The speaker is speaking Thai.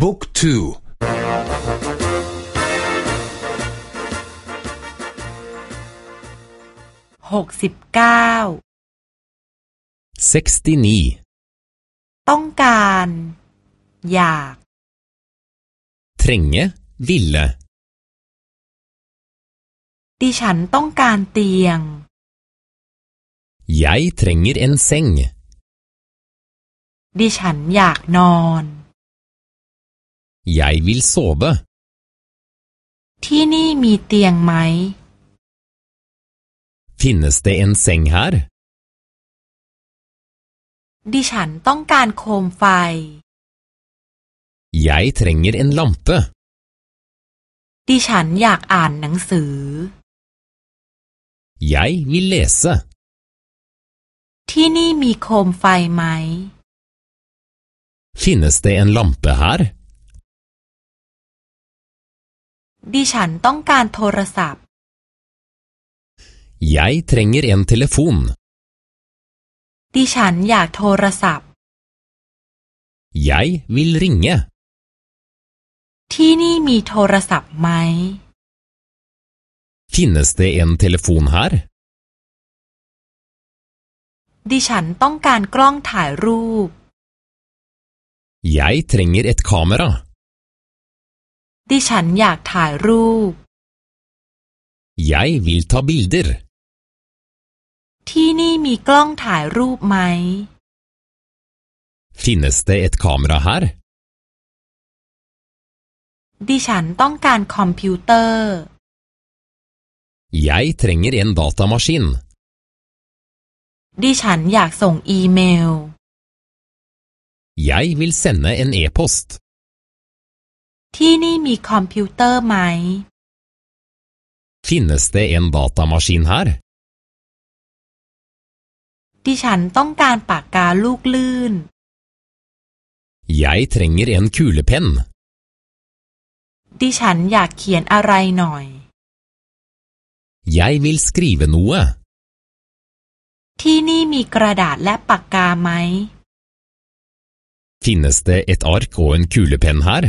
บุ๊กทูหกสิบเก้าต้องการ อยาก trenge ville ดิฉันต้องการเตียง Jeg trenger en seng ดิฉันอยากนอน Jeg vil sove ที่นี่มีเตียงไหม Finnes det en seng her ดิฉันต้องการโคมไฟ Jeg trenger en lampe ดิฉันอยากอ่านหนังสือ Jeg vil lese ที่นี่มีโคมไฟไหม Finnes det en lampe her ดิฉันต้องการโทรศัพท์ Jeg trenger en telefon ดิฉันอยากโทรศัพท์ Jeg vil ringe ที่นี่มีโทรศัพท์ไหม Finnes det en telefon her ดิฉันต้องการกล้องถ่ายรูป Jeg trenger et kamera ดิฉันอยากถ่ายรูป Jeg vil ta bilder ที่นี่มีกล้องถ่ายรูปไหม Finnes det et kamera her ดิฉันต้องการคอมพิวเตอร์ Jeg trenger en datamaskin ดิฉันอยากส่งอีเมล Jeg vil sende en e-post ที่นี่มีคอมพิวเตอร์ไหม Finnes det en datamaskin her ดิฉันต้องการปากกาลูกลื่น Jeg trenger en kulepenn ดิฉันอยากเขียนอะไรหน่อย Jeg vil skrive noe ที่นี่มีกระดาษและปากกาไหม Finnes det et ark og en kulepenn her